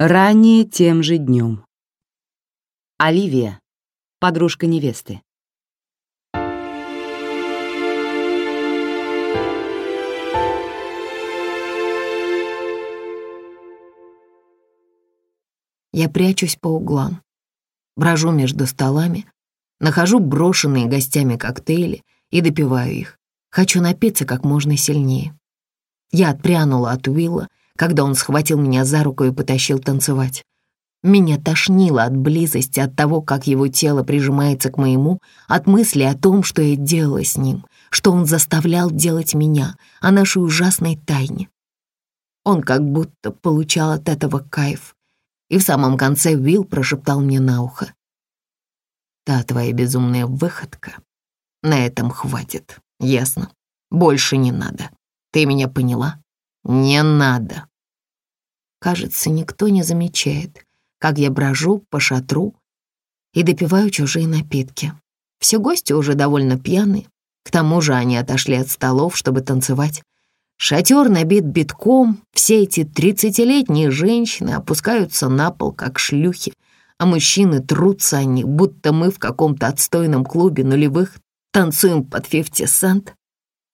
Ранее тем же днем. Оливия, подружка невесты. Я прячусь по углам, брожу между столами, нахожу брошенные гостями коктейли и допиваю их. Хочу напиться как можно сильнее. Я отпрянула от Уилла, когда он схватил меня за руку и потащил танцевать. Меня тошнило от близости, от того, как его тело прижимается к моему, от мысли о том, что я делала с ним, что он заставлял делать меня, о нашей ужасной тайне. Он как будто получал от этого кайф. И в самом конце Уилл прошептал мне на ухо. «Та твоя безумная выходка. На этом хватит, ясно? Больше не надо. Ты меня поняла? Не надо». Кажется, никто не замечает, как я брожу по шатру и допиваю чужие напитки. Все гости уже довольно пьяные, к тому же они отошли от столов, чтобы танцевать. Шатер набит битком, все эти тридцатилетние женщины опускаются на пол, как шлюхи, а мужчины трутся о них, будто мы в каком-то отстойном клубе нулевых танцуем под фифти сент,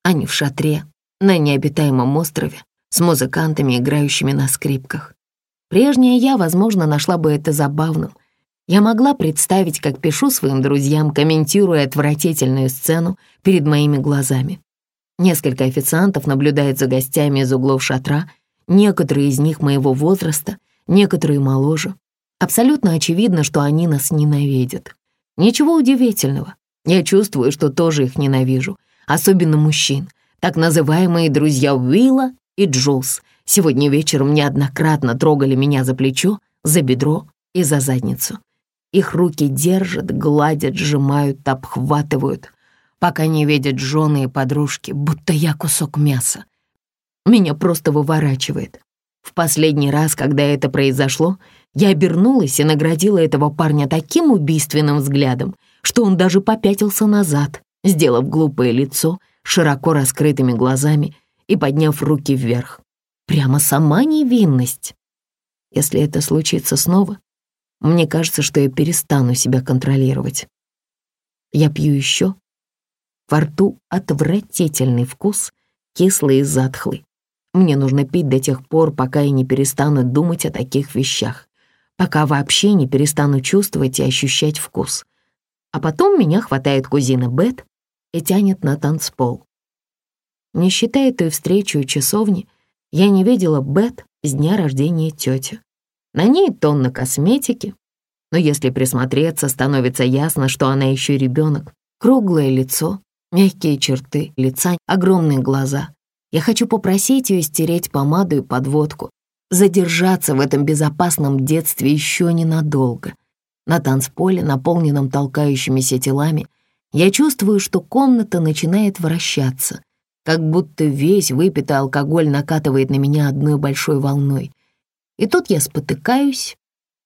а не в шатре на необитаемом острове с музыкантами, играющими на скрипках. Прежняя я, возможно, нашла бы это забавным. Я могла представить, как пишу своим друзьям, комментируя отвратительную сцену перед моими глазами. Несколько официантов наблюдают за гостями из углов шатра, некоторые из них моего возраста, некоторые моложе. Абсолютно очевидно, что они нас ненавидят. Ничего удивительного. Я чувствую, что тоже их ненавижу, особенно мужчин, так называемые друзья Уилла и Джулс сегодня вечером неоднократно трогали меня за плечо, за бедро и за задницу. Их руки держат, гладят, сжимают, обхватывают, пока не видят жены и подружки, будто я кусок мяса. Меня просто выворачивает. В последний раз, когда это произошло, я обернулась и наградила этого парня таким убийственным взглядом, что он даже попятился назад, сделав глупое лицо, широко раскрытыми глазами и подняв руки вверх. Прямо сама невинность. Если это случится снова, мне кажется, что я перестану себя контролировать. Я пью еще. Во рту отвратительный вкус, кислый и затхлый. Мне нужно пить до тех пор, пока я не перестану думать о таких вещах, пока вообще не перестану чувствовать и ощущать вкус. А потом меня хватает кузина Бет и тянет на танцпол. Не считая той встречи у часовни, я не видела Бет с дня рождения тети. На ней тонна косметики, но если присмотреться, становится ясно, что она еще ребенок. Круглое лицо, мягкие черты лица, огромные глаза. Я хочу попросить ее стереть помаду и подводку, задержаться в этом безопасном детстве еще ненадолго. На танцполе, наполненном толкающимися телами, я чувствую, что комната начинает вращаться — как будто весь выпитый алкоголь накатывает на меня одной большой волной. И тут я спотыкаюсь,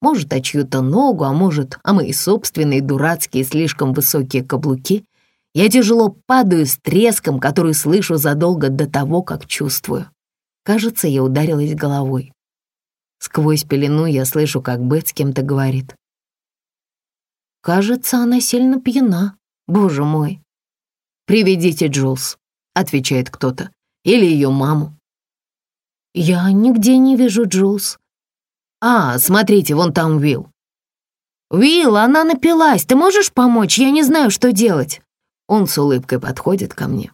может, о чью-то ногу, а может, о мои собственные дурацкие слишком высокие каблуки. Я тяжело падаю с треском, который слышу задолго до того, как чувствую. Кажется, я ударилась головой. Сквозь пелену я слышу, как Бет с кем-то говорит. «Кажется, она сильно пьяна, боже мой». «Приведите Джулс», отвечает кто-то. Или ее маму. Я нигде не вижу Джулс. А, смотрите, вон там Уилл. «Уилл, она напилась, ты можешь помочь? Я не знаю, что делать». Он с улыбкой подходит ко мне.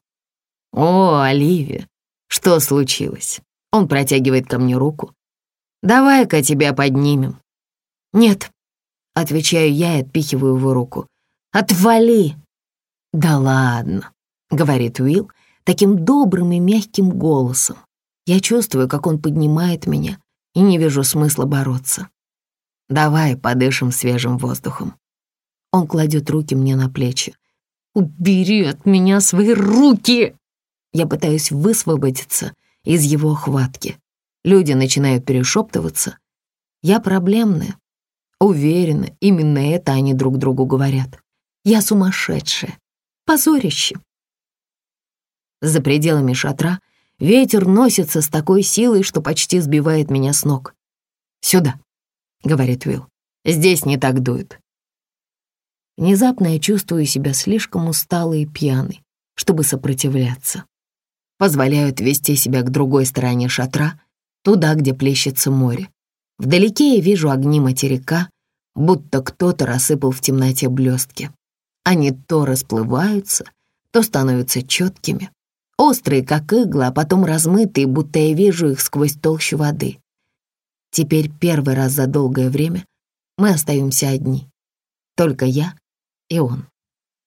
«О, Оливия, что случилось?» Он протягивает ко мне руку. «Давай-ка тебя поднимем». «Нет», — отвечаю я и отпихиваю его руку. «Отвали!» «Да ладно», — говорит Уилл таким добрым и мягким голосом. Я чувствую, как он поднимает меня, и не вижу смысла бороться. Давай подышим свежим воздухом. Он кладет руки мне на плечи. «Убери от меня свои руки!» Я пытаюсь высвободиться из его охватки. Люди начинают перешептываться. Я проблемная. Уверена, именно это они друг другу говорят. Я сумасшедшая. Позорище. За пределами шатра ветер носится с такой силой, что почти сбивает меня с ног. «Сюда», говорит Уилл. «Здесь не так дует». Внезапно я чувствую себя слишком усталой и пьяной, чтобы сопротивляться. Позволяю отвести себя к другой стороне шатра, туда, где плещется море. Вдалеке я вижу огни материка, будто кто-то рассыпал в темноте блестки. Они то расплываются, то становятся четкими, острые, как иглы, а потом размытые, будто я вижу их сквозь толщу воды. Теперь первый раз за долгое время мы остаемся одни. Только я и он.